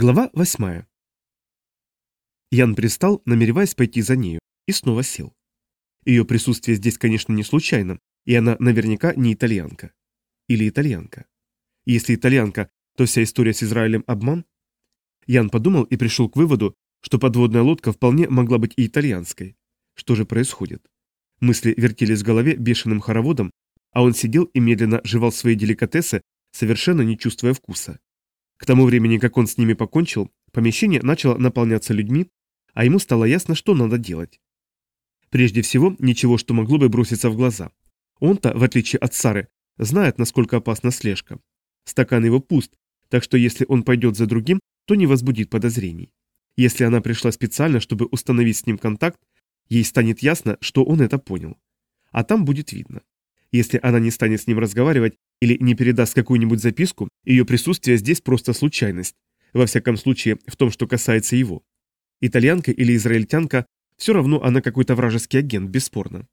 Глава восьмая. Ян пристал, намереваясь пойти за нею, и снова сел. Ее присутствие здесь, конечно, не случайно, и она наверняка не итальянка. Или итальянка. Если итальянка, то вся история с Израилем обман? Ян подумал и пришел к выводу, что подводная лодка вполне могла быть и итальянской. Что же происходит? Мысли вертелись в голове бешеным хороводом, а он сидел и медленно жевал свои деликатесы, совершенно не чувствуя вкуса. К тому времени, как он с ними покончил, помещение начало наполняться людьми, а ему стало ясно, что надо делать. Прежде всего, ничего, что могло бы броситься в глаза. Он-то, в отличие от Сары, знает, насколько опасна слежка. Стакан его пуст, так что если он пойдет за другим, то не возбудит подозрений. Если она пришла специально, чтобы установить с ним контакт, ей станет ясно, что он это понял. А там будет видно. Если она не станет с ним разговаривать или не передаст какую-нибудь записку, ее присутствие здесь просто случайность. Во всяком случае, в том, что касается его. Итальянка или израильтянка, все равно она какой-то вражеский агент, бесспорно.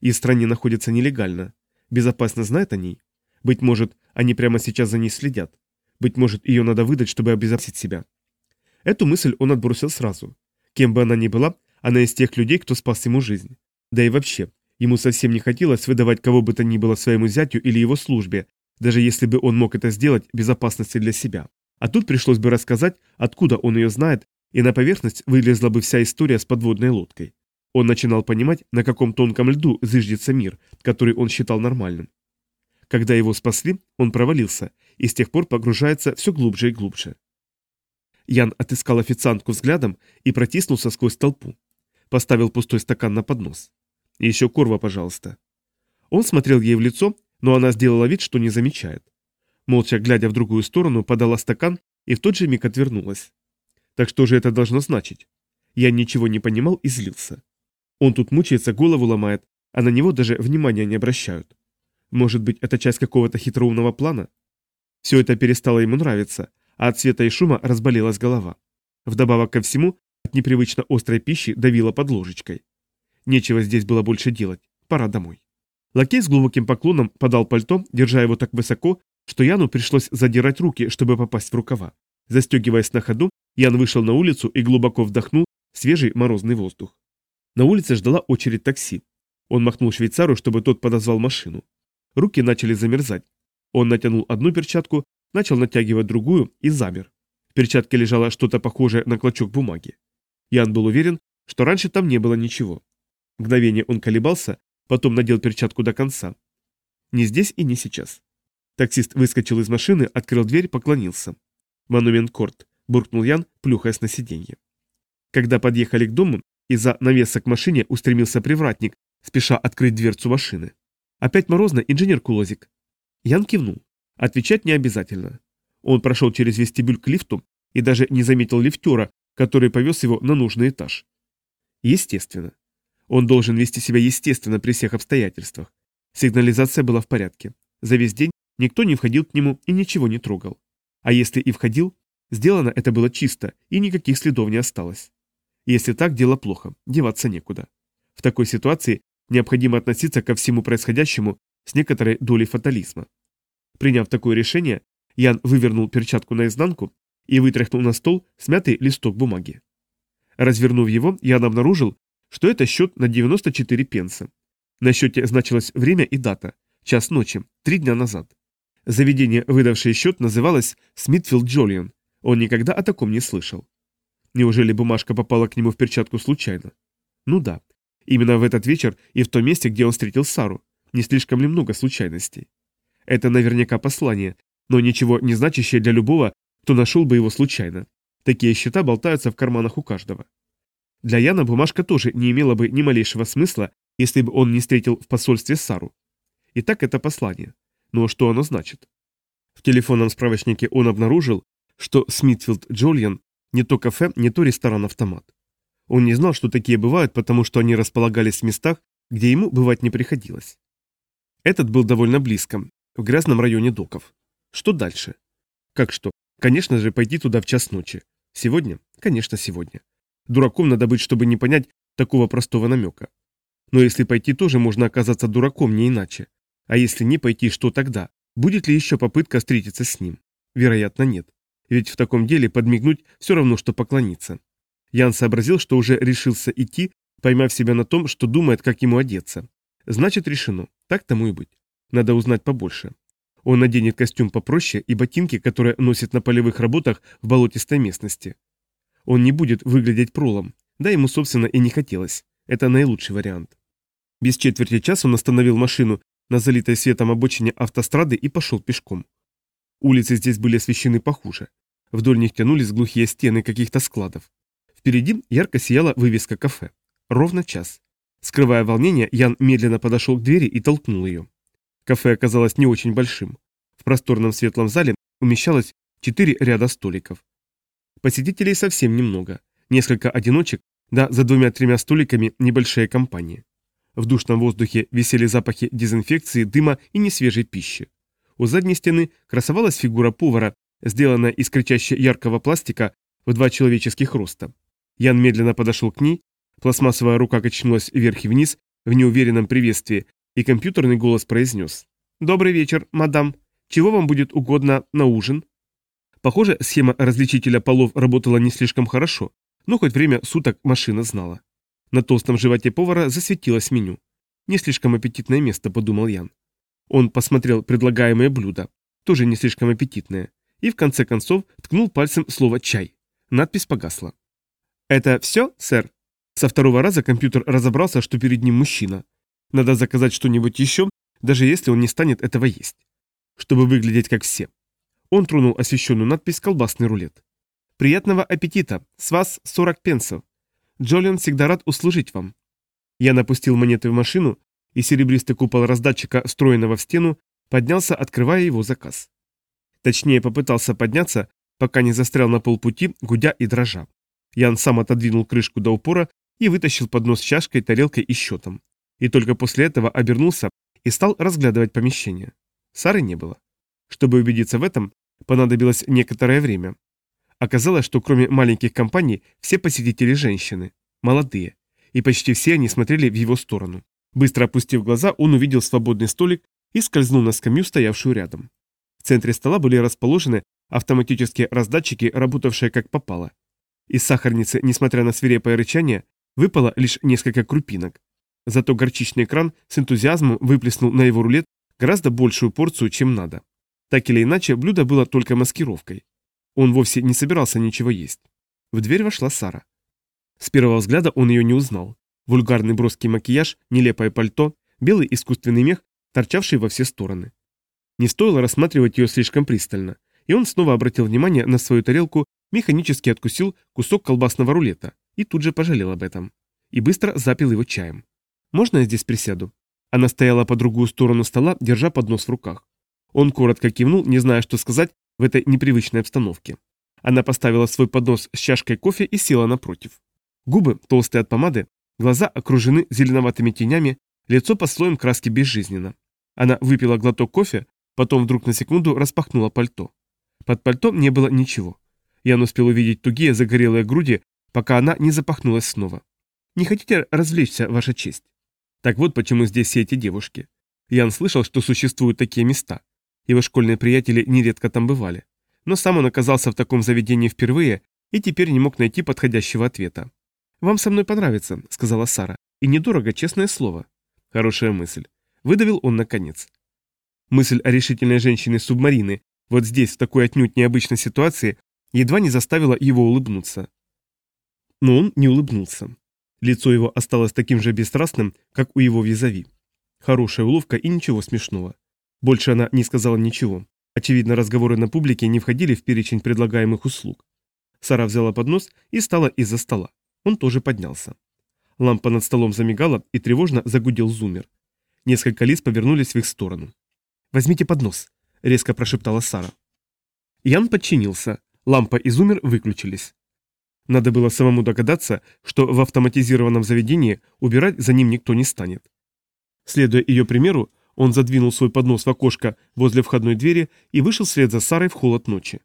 И в стране находится нелегально. Безопасно знает о ней? Быть может, они прямо сейчас за ней следят. Быть может, ее надо выдать, чтобы обезопасить себя. Эту мысль он отбросил сразу. Кем бы она ни была, она из тех людей, кто спас ему жизнь. Да и вообще, Ему совсем не хотелось выдавать кого бы то ни было своему зятю или его службе, даже если бы он мог это сделать безопасности для себя. А тут пришлось бы рассказать, откуда он ее знает, и на поверхность вылезла бы вся история с подводной лодкой. Он начинал понимать, на каком тонком льду зыждется мир, который он считал нормальным. Когда его спасли, он провалился, и с тех пор погружается все глубже и глубже. Ян отыскал официантку взглядом и протиснулся сквозь толпу. Поставил пустой стакан на поднос. Еще корва, пожалуйста. Он смотрел ей в лицо, но она сделала вид, что не замечает. Молча глядя в другую сторону, подала стакан и в тот же миг отвернулась. Так что же это должно значить? Я ничего не понимал и злился. Он тут мучается, голову ломает, а на него даже внимания не обращают. Может быть, это часть какого-то хитроумного плана? Все это перестало ему нравиться, а от света и шума разболелась голова. Вдобавок ко всему, от непривычно острой пищи давила под ложечкой. Нечего здесь было больше делать. Пора домой. Лакей с глубоким поклоном подал пальто, держа его так высоко, что Яну пришлось задирать руки, чтобы попасть в рукава. Застегиваясь на ходу, Ян вышел на улицу и глубоко вдохнул свежий морозный воздух. На улице ждала очередь такси. Он махнул швейцару, чтобы тот подозвал машину. Руки начали замерзать. Он натянул одну перчатку, начал натягивать другую и замер. В перчатке лежало что-то похожее на клочок бумаги. Ян был уверен, что раньше там не было ничего. Мгновение он колебался, потом надел перчатку до конца. Не здесь и не сейчас. Таксист выскочил из машины, открыл дверь, поклонился. «Монумент Корт», — буркнул Ян, плюхаясь на сиденье. Когда подъехали к дому, из-за навеса к машине устремился привратник, спеша открыть дверцу машины. «Опять морозно, инженер Кулозик?» Ян кивнул. Отвечать не обязательно. Он прошел через вестибюль к лифту и даже не заметил лифтера, который повез его на нужный этаж. Естественно. Он должен вести себя естественно при всех обстоятельствах. Сигнализация была в порядке. За весь день никто не входил к нему и ничего не трогал. А если и входил, сделано это было чисто, и никаких следов не осталось. Если так, дело плохо, деваться некуда. В такой ситуации необходимо относиться ко всему происходящему с некоторой долей фатализма. Приняв такое решение, Ян вывернул перчатку наизнанку и вытряхнул на стол смятый листок бумаги. Развернув его, Ян обнаружил, что это счет на 94 пенса. На счете значилось время и дата, час ночи, три дня назад. Заведение, выдавшее счет, называлось Смитфилд Джолиан. Он никогда о таком не слышал. Неужели бумажка попала к нему в перчатку случайно? Ну да. Именно в этот вечер и в том месте, где он встретил Сару. Не слишком ли много случайностей? Это наверняка послание, но ничего не значащее для любого, кто нашел бы его случайно. Такие счета болтаются в карманах у каждого. Для Яна бумажка тоже не имела бы ни малейшего смысла, если бы он не встретил в посольстве Сару. Итак, это послание. Но что оно значит? В телефонном справочнике он обнаружил, что Смитфилд Джолиан не то кафе, не то ресторан-автомат. Он не знал, что такие бывают, потому что они располагались в местах, где ему бывать не приходилось. Этот был довольно близко, в грязном районе доков. Что дальше? Как что? Конечно же, пойти туда в час ночи. Сегодня? Конечно, сегодня. Дураком надо быть, чтобы не понять такого простого намека. Но если пойти, тоже можно оказаться дураком, не иначе. А если не пойти, что тогда? Будет ли еще попытка встретиться с ним? Вероятно, нет. ведь в таком деле подмигнуть все равно, что поклониться. Ян сообразил, что уже решился идти, поймав себя на том, что думает, как ему одеться. Значит, решено. Так тому и быть. Надо узнать побольше. Он наденет костюм попроще и ботинки, которые носит на полевых работах в болотистой местности. Он не будет выглядеть пролом, да ему, собственно, и не хотелось. Это наилучший вариант. Без четверти часа он остановил машину на залитой светом обочине автострады и пошел пешком. Улицы здесь были освещены похуже. Вдоль них тянулись глухие стены каких-то складов. Впереди ярко сияла вывеска кафе. Ровно час. Скрывая волнение, Ян медленно подошел к двери и толкнул ее. Кафе оказалось не очень большим. В просторном светлом зале умещалось четыре ряда столиков. Посетителей совсем немного. Несколько одиночек, да за двумя-тремя столиками небольшая компания. В душном воздухе висели запахи дезинфекции, дыма и несвежей пищи. У задней стены красовалась фигура повара, сделанная из кричаще яркого пластика в два человеческих роста. Ян медленно подошел к ней, пластмассовая рука качнулась вверх и вниз в неуверенном приветствии, и компьютерный голос произнес. «Добрый вечер, мадам. Чего вам будет угодно на ужин?» Похоже, схема различителя полов работала не слишком хорошо, но хоть время суток машина знала. На толстом животе повара засветилось меню. Не слишком аппетитное место, подумал Ян. Он посмотрел предлагаемые блюда, тоже не слишком аппетитные, и в конце концов ткнул пальцем слово «чай». Надпись погасла. «Это все, сэр?» Со второго раза компьютер разобрался, что перед ним мужчина. Надо заказать что-нибудь еще, даже если он не станет этого есть. Чтобы выглядеть как все. Он тронул освещенную надпись «Колбасный рулет». «Приятного аппетита! С вас 40 пенсов. Джолиан всегда рад услужить вам». Я напустил монеты в машину, и серебристый купол раздатчика, встроенного в стену, поднялся, открывая его заказ. Точнее, попытался подняться, пока не застрял на полпути, гудя и дрожа. Ян сам отодвинул крышку до упора и вытащил поднос с чашкой, тарелкой и счетом. И только после этого обернулся и стал разглядывать помещение. Сары не было. Чтобы убедиться в этом, понадобилось некоторое время. Оказалось, что кроме маленьких компаний, все посетители женщины, молодые, и почти все они смотрели в его сторону. Быстро опустив глаза, он увидел свободный столик и скользнул на скамью, стоявшую рядом. В центре стола были расположены автоматические раздатчики, работавшие как попало. Из сахарницы, несмотря на свирепое рычание, выпало лишь несколько крупинок. Зато горчичный кран с энтузиазмом выплеснул на его рулет гораздо большую порцию, чем надо. Так или иначе, блюдо было только маскировкой. Он вовсе не собирался ничего есть. В дверь вошла Сара. С первого взгляда он ее не узнал. Вульгарный броский макияж, нелепое пальто, белый искусственный мех, торчавший во все стороны. Не стоило рассматривать ее слишком пристально, и он снова обратил внимание на свою тарелку, механически откусил кусок колбасного рулета и тут же пожалел об этом. И быстро запил его чаем. «Можно я здесь присяду?» Она стояла по другую сторону стола, держа поднос в руках. Он коротко кивнул, не зная, что сказать в этой непривычной обстановке. Она поставила свой поднос с чашкой кофе и села напротив. Губы, толстые от помады, глаза окружены зеленоватыми тенями, лицо по слоям краски безжизненно. Она выпила глоток кофе, потом вдруг на секунду распахнула пальто. Под пальто не было ничего. Ян успел увидеть тугие загорелые груди, пока она не запахнулась снова. «Не хотите развлечься, Ваша честь?» Так вот почему здесь все эти девушки. Ян слышал, что существуют такие места. Его школьные приятели нередко там бывали. Но сам он оказался в таком заведении впервые и теперь не мог найти подходящего ответа. «Вам со мной понравится», — сказала Сара. «И недорого, честное слово». Хорошая мысль. Выдавил он наконец. Мысль о решительной женщине-субмарины вот здесь, в такой отнюдь необычной ситуации, едва не заставила его улыбнуться. Но он не улыбнулся. Лицо его осталось таким же бесстрастным, как у его визави. Хорошая уловка и ничего смешного. Больше она не сказала ничего. Очевидно, разговоры на публике не входили в перечень предлагаемых услуг. Сара взяла поднос и стала из-за стола. Он тоже поднялся. Лампа над столом замигала и тревожно загудел зумер. Несколько лиц повернулись в их сторону. «Возьмите поднос», — резко прошептала Сара. Ян подчинился. Лампа и зумер выключились. Надо было самому догадаться, что в автоматизированном заведении убирать за ним никто не станет. Следуя ее примеру, он задвинул свой поднос в окошко возле входной двери и вышел вслед за Сарой в холод ночи.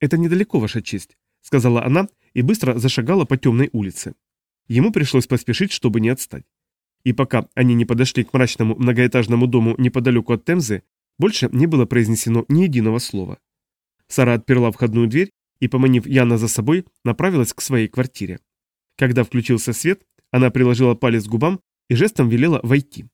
«Это недалеко, Ваша честь», — сказала она и быстро зашагала по темной улице. Ему пришлось поспешить, чтобы не отстать. И пока они не подошли к мрачному многоэтажному дому неподалеку от Темзы, больше не было произнесено ни единого слова. Сара отперла входную дверь и, поманив Яна за собой, направилась к своей квартире. Когда включился свет, она приложила палец к губам и жестом велела войти.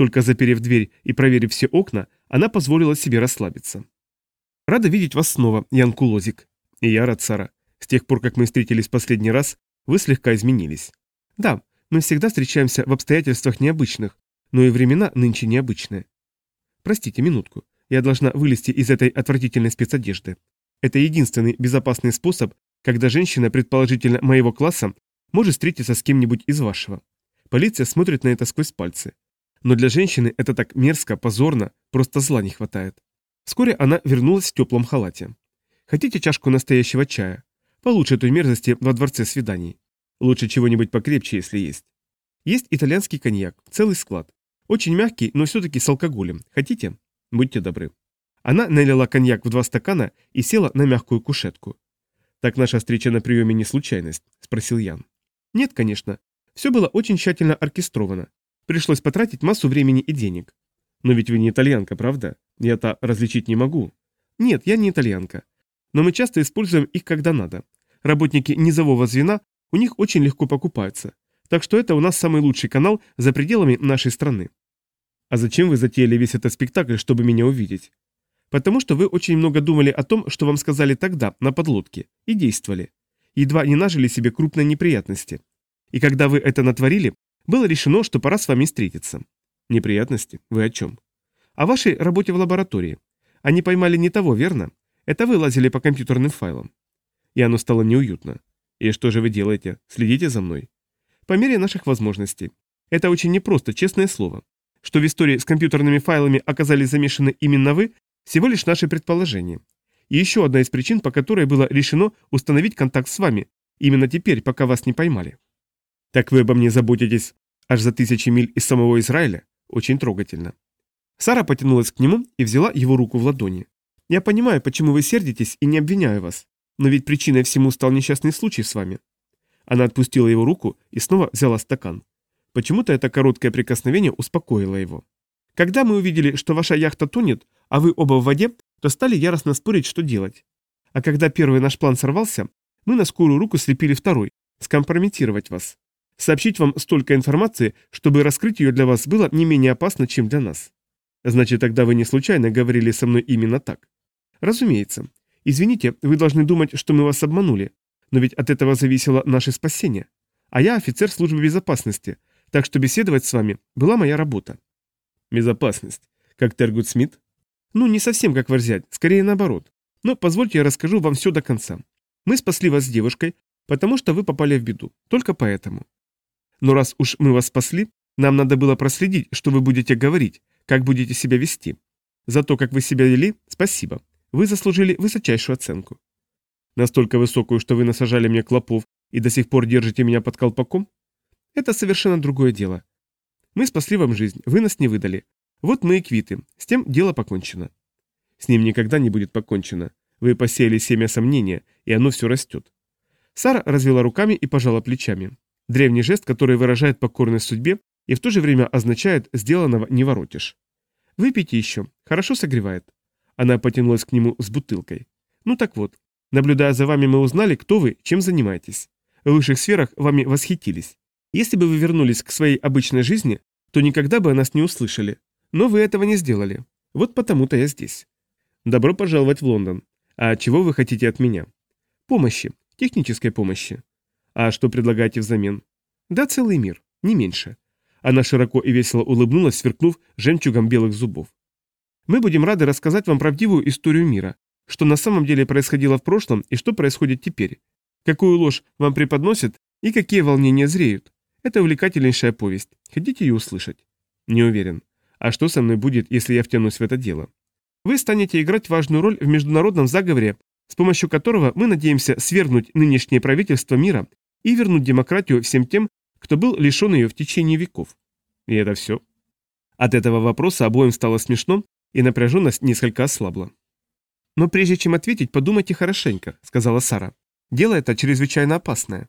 Только заперев дверь и проверив все окна, она позволила себе расслабиться. «Рада видеть вас снова, Ян Кулозик. И я рад, Сара. С тех пор, как мы встретились последний раз, вы слегка изменились. Да, мы всегда встречаемся в обстоятельствах необычных, но и времена нынче необычные. Простите, минутку. Я должна вылезти из этой отвратительной спецодежды. Это единственный безопасный способ, когда женщина, предположительно моего класса, может встретиться с кем-нибудь из вашего. Полиция смотрит на это сквозь пальцы. Но для женщины это так мерзко, позорно, просто зла не хватает. Вскоре она вернулась в теплом халате. Хотите чашку настоящего чая? Получше той мерзости во дворце свиданий. Лучше чего-нибудь покрепче, если есть. Есть итальянский коньяк, целый склад. Очень мягкий, но все-таки с алкоголем. Хотите? Будьте добры. Она налила коньяк в два стакана и села на мягкую кушетку. «Так наша встреча на приеме не случайность?» – спросил Ян. «Нет, конечно. Все было очень тщательно оркестровано. Пришлось потратить массу времени и денег. Но ведь вы не итальянка, правда? Я-то различить не могу». «Нет, я не итальянка. Но мы часто используем их, когда надо. Работники низового звена у них очень легко покупаются. Так что это у нас самый лучший канал за пределами нашей страны. А зачем вы затеяли весь этот спектакль, чтобы меня увидеть? Потому что вы очень много думали о том, что вам сказали тогда, на подлодке, и действовали. Едва не нажили себе крупные неприятности. И когда вы это натворили, было решено, что пора с вами встретиться. Неприятности? Вы о чем? О вашей работе в лаборатории. Они поймали не того, верно? Это вы лазили по компьютерным файлам. И оно стало неуютно. И что же вы делаете? Следите за мной. По мере наших возможностей. Это очень непросто, честное слово. Что в истории с компьютерными файлами оказались замешаны именно вы, всего лишь наше предположение. И еще одна из причин, по которой было решено установить контакт с вами, именно теперь, пока вас не поймали. Так вы обо мне заботитесь аж за тысячи миль из самого Израиля? Очень трогательно. Сара потянулась к нему и взяла его руку в ладони. Я понимаю, почему вы сердитесь и не обвиняю вас, но ведь причиной всему стал несчастный случай с вами. Она отпустила его руку и снова взяла стакан. Почему-то это короткое прикосновение успокоило его. Когда мы увидели, что ваша яхта тонет, а вы оба в воде, то стали яростно спорить, что делать. А когда первый наш план сорвался, мы на скорую руку слепили второй – скомпрометировать вас. Сообщить вам столько информации, чтобы раскрыть ее для вас было не менее опасно, чем для нас. Значит, тогда вы не случайно говорили со мной именно так. Разумеется. Извините, вы должны думать, что мы вас обманули. Но ведь от этого зависело наше спасение. А я офицер службы безопасности, так что беседовать с вами была моя работа. Безопасность. Как Тергут Смит? Ну, не совсем как Варзять, скорее наоборот. Но позвольте я расскажу вам все до конца. Мы спасли вас с девушкой, потому что вы попали в беду. Только поэтому. Но раз уж мы вас спасли, нам надо было проследить, что вы будете говорить, как будете себя вести. За то, как вы себя вели, спасибо. Вы заслужили высочайшую оценку. Настолько высокую, что вы насажали мне клопов и до сих пор держите меня под колпаком? Это совершенно другое дело. Мы спасли вам жизнь, вы нас не выдали. Вот мы и квиты, с тем дело покончено. С ним никогда не будет покончено. Вы посеяли семя сомнения, и оно все растет. Сара развела руками и пожала плечами. Древний жест, который выражает покорность судьбе и в то же время означает «сделанного не воротишь». Выпейте еще, хорошо согревает. Она потянулась к нему с бутылкой. Ну так вот, наблюдая за вами, мы узнали, кто вы, чем занимаетесь. В высших сферах вами восхитились. Если бы вы вернулись к своей обычной жизни, то никогда бы о нас не услышали. Но вы этого не сделали. Вот потому-то я здесь. Добро пожаловать в Лондон. А чего вы хотите от меня? Помощи. Технической помощи. А что предлагаете взамен? Да целый мир. Не меньше. Она широко и весело улыбнулась, сверкнув жемчугом белых зубов. Мы будем рады рассказать вам правдивую историю мира, что на самом деле происходило в прошлом и что происходит теперь. Какую ложь вам преподносят и какие волнения зреют. Это увлекательнейшая повесть. Хотите ее услышать? Не уверен. А что со мной будет, если я втянусь в это дело? Вы станете играть важную роль в международном заговоре, с помощью которого мы надеемся свергнуть нынешнее правительство мира и вернуть демократию всем тем, кто был лишен ее в течение веков. И это все. От этого вопроса обоим стало смешно, и напряженность несколько ослабла. «Но прежде чем ответить, подумайте хорошенько», — сказала Сара. «Дело это чрезвычайно опасное».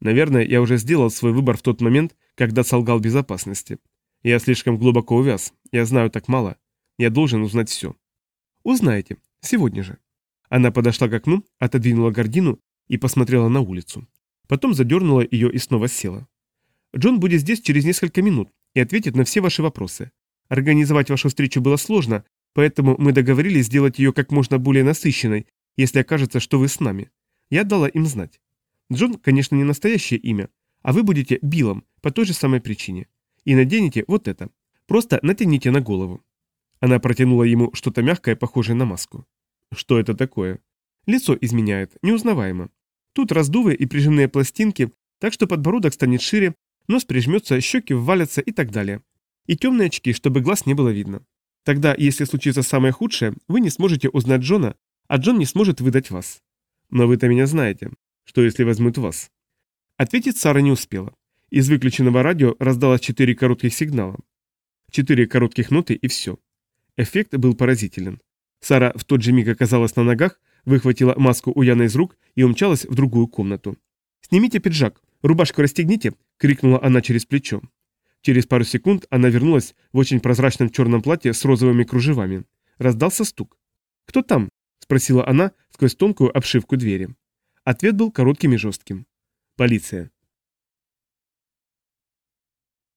Наверное, я уже сделал свой выбор в тот момент, когда солгал безопасности. Я слишком глубоко увяз, я знаю так мало. Я должен узнать все. Узнаете. Сегодня же. Она подошла к окну, отодвинула гордину и посмотрела на улицу. Потом задернула ее и снова села. «Джон будет здесь через несколько минут и ответит на все ваши вопросы. Организовать вашу встречу было сложно, поэтому мы договорились сделать ее как можно более насыщенной, если окажется, что вы с нами. Я дала им знать. Джон, конечно, не настоящее имя, а вы будете Биллом по той же самой причине. И наденете вот это. Просто натяните на голову». Она протянула ему что-то мягкое, похожее на маску. «Что это такое?» «Лицо изменяет, неузнаваемо. Тут раздувы и прижимные пластинки, так что подбородок станет шире, нос прижмется, щеки ввалятся и так далее. И темные очки, чтобы глаз не было видно. Тогда, если случится самое худшее, вы не сможете узнать Джона, а Джон не сможет выдать вас. Но вы-то меня знаете. Что, если возьмут вас? Ответить Сара не успела. Из выключенного радио раздалось четыре коротких сигнала. Четыре коротких ноты и все. Эффект был поразителен. Сара в тот же миг оказалась на ногах, выхватила маску у Яны из рук и умчалась в другую комнату. «Снимите пиджак, рубашку расстегните!» — крикнула она через плечо. Через пару секунд она вернулась в очень прозрачном черном платье с розовыми кружевами. Раздался стук. «Кто там?» — спросила она сквозь тонкую обшивку двери. Ответ был коротким и жестким. «Полиция».